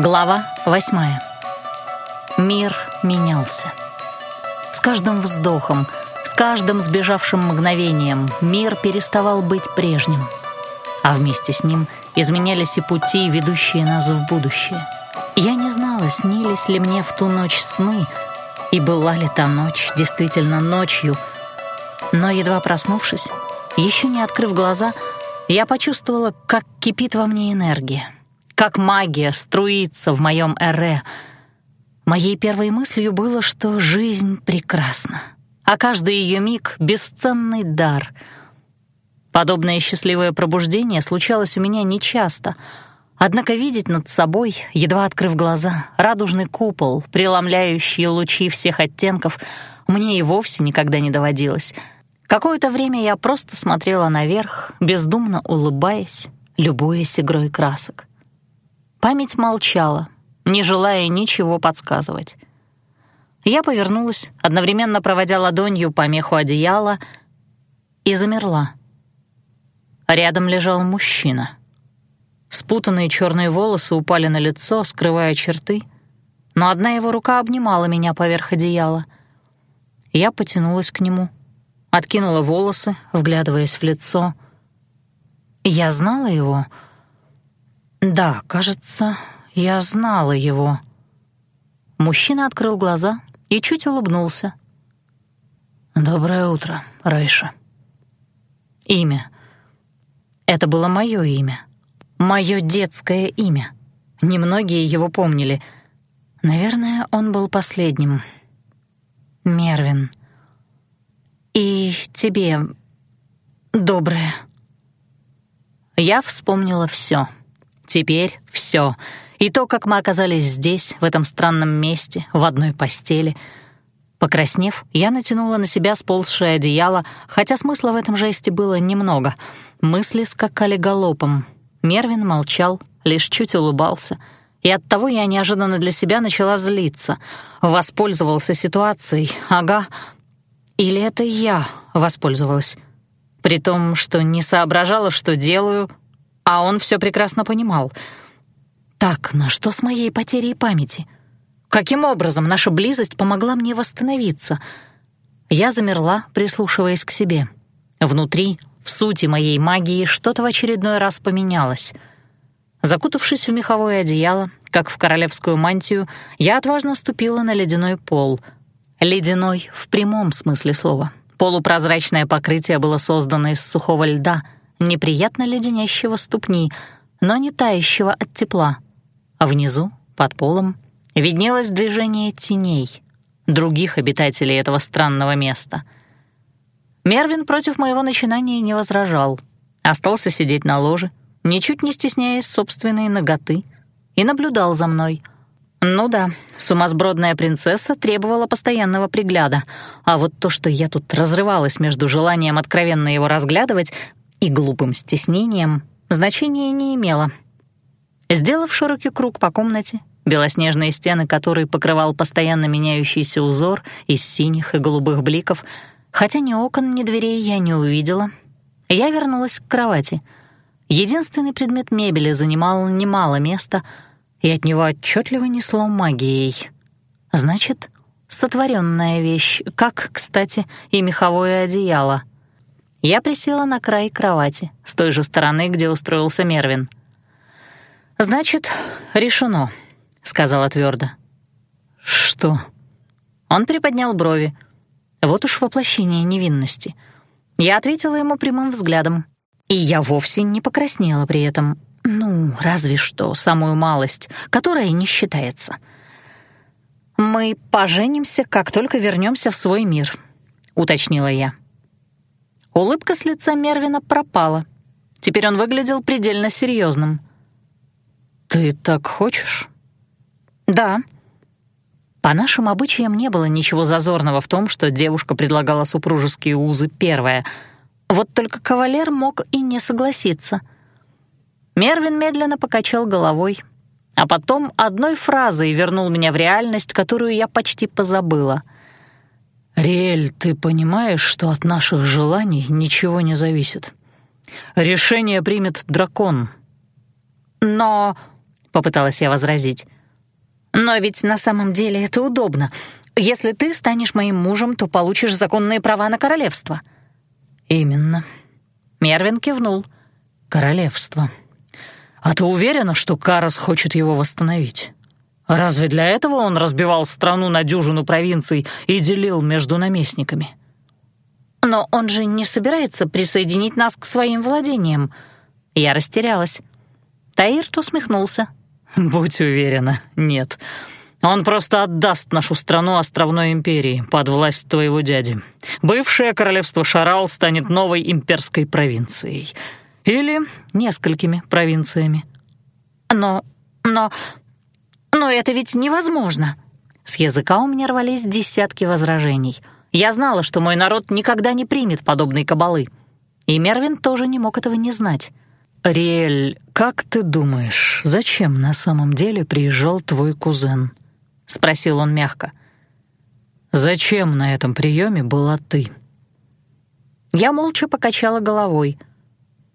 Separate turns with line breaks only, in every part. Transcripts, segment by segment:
Глава восьмая. Мир менялся. С каждым вздохом, с каждым сбежавшим мгновением мир переставал быть прежним. А вместе с ним изменялись и пути, ведущие нас в будущее. Я не знала, снились ли мне в ту ночь сны, и была ли та ночь действительно ночью. Но, едва проснувшись, еще не открыв глаза, я почувствовала, как кипит во мне энергия — как магия струится в моем эре. Моей первой мыслью было, что жизнь прекрасна, а каждый ее миг — бесценный дар. Подобное счастливое пробуждение случалось у меня нечасто, однако видеть над собой, едва открыв глаза, радужный купол, преломляющий лучи всех оттенков, мне и вовсе никогда не доводилось. Какое-то время я просто смотрела наверх, бездумно улыбаясь, любуясь игрой красок. Память молчала, не желая ничего подсказывать. Я повернулась, одновременно проводя ладонью по меху одеяла, и замерла. Рядом лежал мужчина. Спутанные черные волосы упали на лицо, скрывая черты, но одна его рука обнимала меня поверх одеяла. Я потянулась к нему, откинула волосы, вглядываясь в лицо. Я знала его — да, кажется, я знала его. Мужчина открыл глаза и чуть улыбнулся. «Доброе утро, Райша». Имя. Это было мое имя. Мое детское имя. Немногие его помнили. Наверное, он был последним. Мервин. И тебе доброе. Я вспомнила все. Теперь все. И то, как мы оказались здесь, в этом странном месте, в одной постели. Покраснев, я натянула на себя сползшее одеяло, хотя смысла в этом жесте было немного. Мысли скакали галопом. Мервин молчал, лишь чуть улыбался. И оттого я неожиданно для себя начала злиться. Воспользовался ситуацией, ага. Или это я воспользовалась? При том, что не соображала, что делаю, а он все прекрасно понимал. Так, на что с моей потерей памяти? Каким образом наша близость помогла мне восстановиться? Я замерла, прислушиваясь к себе. Внутри, в сути моей магии, что-то в очередной раз поменялось. Закутавшись в меховое одеяло, как в королевскую мантию, я отважно ступила на ледяной пол. Ледяной в прямом смысле слова. Полупрозрачное покрытие было создано из сухого льда — неприятно леденящего ступни, но не тающего от тепла. А внизу, под полом, виднелось движение теней, других обитателей этого странного места. Мервин против моего начинания не возражал, остался сидеть на ложе, ничуть не стесняясь собственной ноготы, и наблюдал за мной. Ну да, сумасбродная принцесса требовала постоянного пригляда, а вот то, что я тут разрывалась между желанием откровенно его разглядывать и глупым стеснением значения не имело. Сделав широкий круг по комнате, белоснежные стены которой покрывал постоянно меняющийся узор из синих и голубых бликов, хотя ни окон, ни дверей я не увидела, я вернулась к кровати. Единственный предмет мебели занимал немало места, и от него отчетливо несло магией. Значит, сотворенная вещь, как, кстати, и меховое одеяло — я присела на край кровати, с той же стороны, где устроился Мервин. «Значит, решено», — сказала твердо. «Что?» Он приподнял брови. Вот уж воплощение невинности. Я ответила ему прямым взглядом. И я вовсе не покраснела при этом. Ну, разве что самую малость, которая не считается. «Мы поженимся, как только вернемся в свой мир», — уточнила я. Улыбка с лица Мервина пропала. Теперь он выглядел предельно серьезным. «Ты так хочешь?» «Да». По нашим обычаям не было ничего зазорного в том, что девушка предлагала супружеские узы первая. Вот только кавалер мог и не согласиться. Мервин медленно покачал головой, а потом одной фразой вернул меня в реальность, которую я почти позабыла — «Риэль, ты понимаешь, что от наших желаний ничего не зависит? Решение примет дракон». «Но...» — попыталась я возразить — Но ведь на самом деле это удобно. Если ты станешь моим мужем, то получишь законные права на королевство».
«Именно».
Мервин кивнул.
«Королевство. А ты уверена, что Карас хочет его восстановить? Разве для этого он разбивал страну на дюжину провинций и делил между наместниками?»
«Но он же не собирается присоединить нас к своим владениям». Я растерялась. Таирт усмехнулся.
«Будь уверена, нет. Он просто отдаст нашу страну островной империи под власть твоего дяди. Бывшее королевство Шарал станет новой имперской провинцией. Или несколькими провинциями».
«Но... но... но это ведь невозможно!» С языка у меня рвались десятки возражений. Я знала, что мой народ никогда не примет подобной кабалы. И Мервин тоже не мог этого не знать.
«Риэль, как ты думаешь, зачем на самом деле приезжал твой кузен?» — спросил он мягко. «Зачем на этом приеме была ты?»
Я молча покачала головой.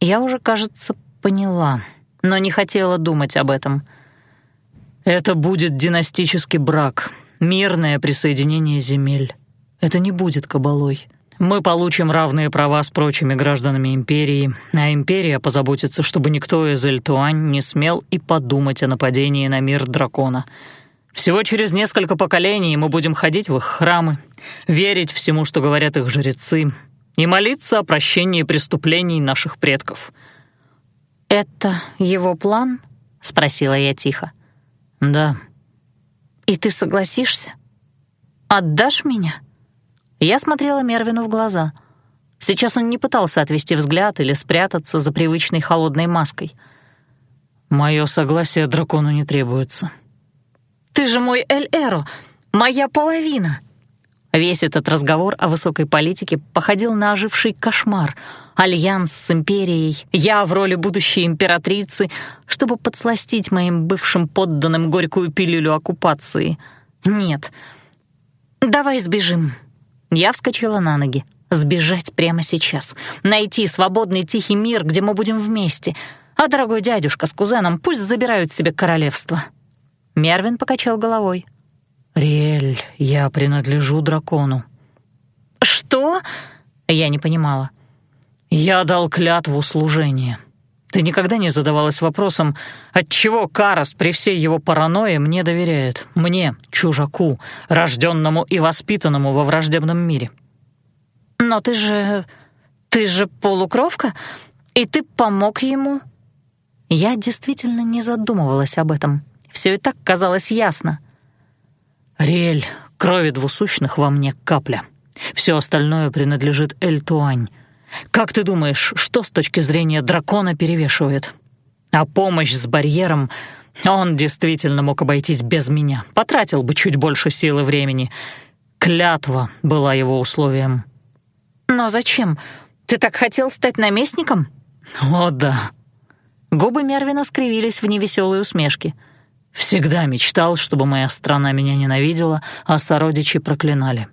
Я уже, кажется, поняла, но не хотела думать об этом.
«Это будет династический брак, мирное присоединение земель. Это не будет кабалой. Мы получим равные права с прочими гражданами Империи, а Империя позаботится, чтобы никто из Эльтуань не смел и подумать о нападении на мир дракона. Всего через несколько поколений мы будем ходить в их храмы, верить всему, что говорят их жрецы, и молиться о прощении преступлений наших предков».
«Это его план?» — спросила я тихо.
«Да».
«И ты согласишься? Отдашь меня?» Я смотрела Мервину в глаза. Сейчас он не пытался отвести взгляд или спрятаться за привычной холодной маской.
«Мое согласие дракону не требуется».
«Ты же мой Эль-Эро, моя половина!» Весь этот разговор о высокой политике походил на оживший кошмар. Альянс с империей, я в роли будущей императрицы, чтобы подсластить моим бывшим подданным горькую пилюлю оккупации. Нет. Давай сбежим. Я вскочила на ноги. Сбежать прямо сейчас. Найти свободный тихий мир, где мы будем вместе. А дорогой дядюшка с кузеном пусть забирают себе королевство. Мервин покачал головой.
«Риэль, я принадлежу дракону».
«Что?» Я не понимала.
«Я дал клятву служения. Ты никогда не задавалась вопросом, отчего Карас при всей его паранойе мне доверяет, мне, чужаку, рожденному и воспитанному во враждебном мире?
Но ты же... ты же полукровка, и ты помог ему. Я действительно не задумывалась об этом. Все и так казалось ясно.
Риэль, крови двусущных во мне капля. Все остальное принадлежит Эль-Туань. Как ты думаешь, что с точки зрения дракона перевешивает? А помощь с барьером... Он действительно мог обойтись без меня. Потратил бы чуть больше сил и времени. Клятва была его условием.
«Но зачем? Ты так хотел стать наместником?»
«О, да».
Губы Мервина скривились в невеселой усмешке.
«Всегда мечтал, чтобы моя страна меня ненавидела, а сородичи проклинали».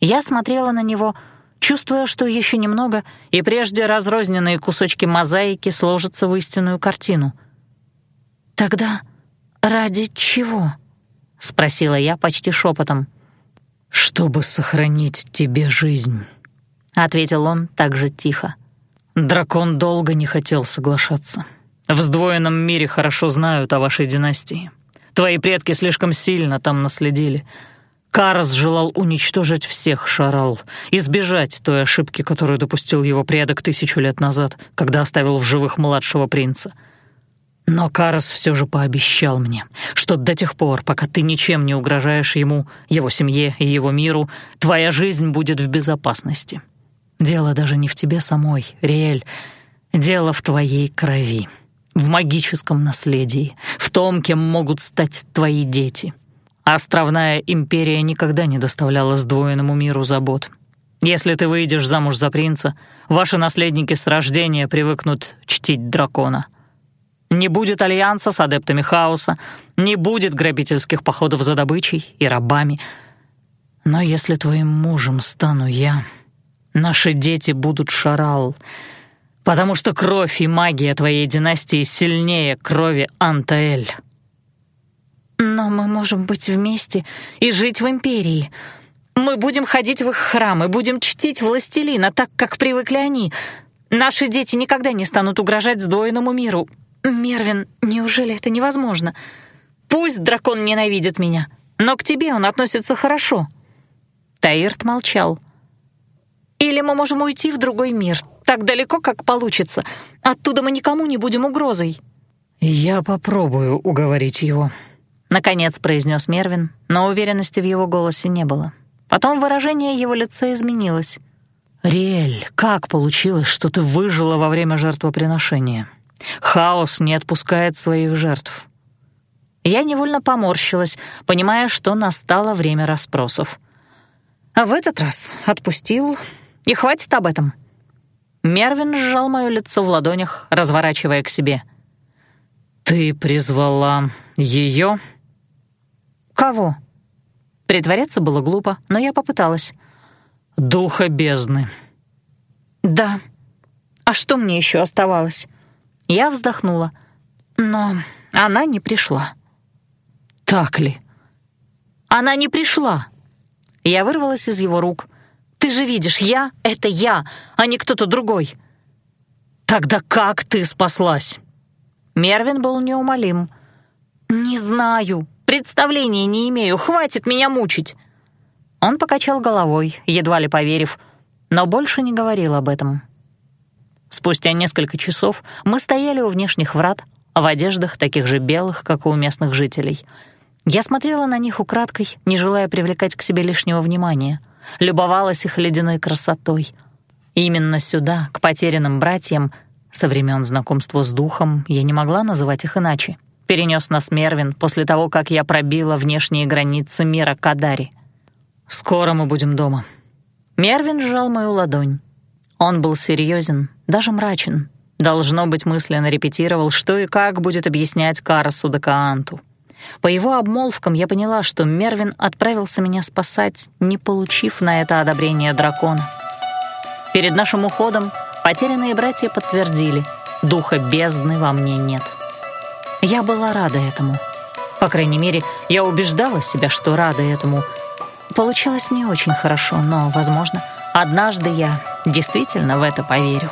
Я смотрела на него, чувствуя, что еще немного, и прежде разрозненные кусочки мозаики сложатся в истинную картину. «Тогда ради чего?» — спросила я почти шепотом.
«Чтобы сохранить тебе жизнь», — ответил он также тихо. «Дракон долго не хотел соглашаться. В сдвоенном мире хорошо знают о вашей династии. Твои предки слишком сильно там наследили». Карас желал уничтожить всех Шарал, избежать той ошибки, которую допустил его предок тысячу лет назад, когда оставил в живых младшего принца. Но Карас все же пообещал мне, что до тех пор, пока ты ничем не угрожаешь ему, его семье и его миру, твоя жизнь будет в безопасности. Дело даже не в тебе самой, Риэль. Дело в твоей крови, в магическом наследии, в том, кем могут стать твои дети — Островная империя никогда не доставляла сдвоенному миру забот. Если ты выйдешь замуж за принца, ваши наследники с рождения привыкнут чтить дракона. Не будет альянса с адептами хаоса, не будет грабительских походов за добычей и рабами. Но если твоим мужем стану я, наши дети будут шарал, потому что кровь и магия твоей династии сильнее крови Антаэль.
Но мы можем быть вместе и жить в Империи. Мы будем ходить в их храмы, будем чтить властелина так, как привыкли они. Наши дети никогда не станут угрожать сдвоенному миру. Мервин, неужели это невозможно? Пусть дракон ненавидит меня, но к тебе он относится хорошо». Таирт молчал. «Или мы можем уйти в другой мир, так далеко, как получится. Оттуда мы никому не будем угрозой».
«Я попробую уговорить его», — наконец произнес Мервин, но уверенности в его голосе не было. Потом выражение его лица изменилось. «Риэль, как получилось, что ты выжила во время жертвоприношения? Хаос не отпускает своих жертв».
Я невольно поморщилась, понимая, что настало время расспросов. А в этот раз отпустил, и хватит об этом. Мервин сжал мое лицо в ладонях, разворачивая к себе.
«Ты призвала ее?
«Кого?» Притворяться было глупо, но я попыталась.
«Духа бездны».
«Да. А что мне еще оставалось?» Я вздохнула. «Но она не пришла».
«Так ли?»
«Она не пришла!» Я вырвалась из его рук. «Ты же видишь, я — это я, а не кто-то другой».
«Тогда как ты спаслась?»
Мервин был неумолим. «Не знаю, представления не имею, хватит меня мучить». Он покачал головой, едва ли поверив, но больше не говорил об этом. Спустя несколько часов мы стояли у внешних врат, в одеждах таких же белых, как у местных жителей. Я смотрела на них украдкой, не желая привлекать к себе лишнего внимания, любовалась их ледяной красотой. Именно сюда, к потерянным братьям, со времен знакомства с духом, я не могла называть их иначе, перенес нас Мервин после того, как я пробила внешние границы мира Кадари — «Скоро мы будем дома». Мервин сжал мою ладонь. Он был серьезен, даже мрачен. Должно быть, мысленно репетировал, что и как будет объяснять Карасу Дакаанту. По его обмолвкам я поняла, что Мервин отправился меня спасать, не получив на это одобрение дракона. Перед нашим уходом потерянные братья подтвердили, духа бездны во мне нет. Я была рада этому. По крайней мере, я убеждала себя, что рада этому — Получилось не очень хорошо, но, возможно, однажды я действительно в это поверю.